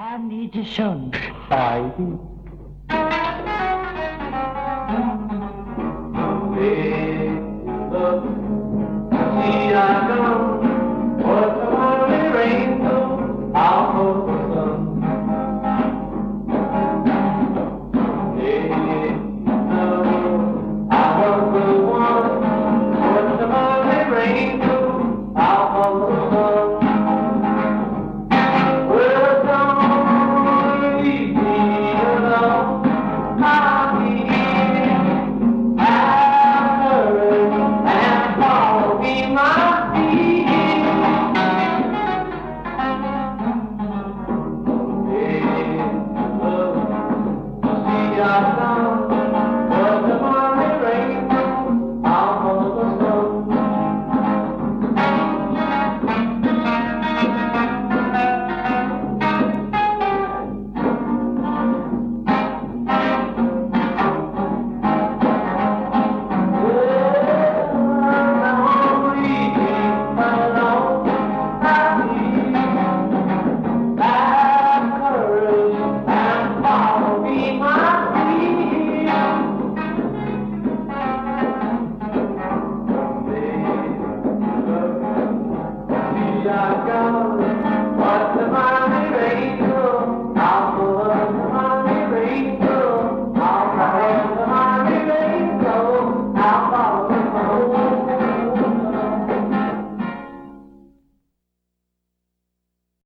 I need the sun. I do.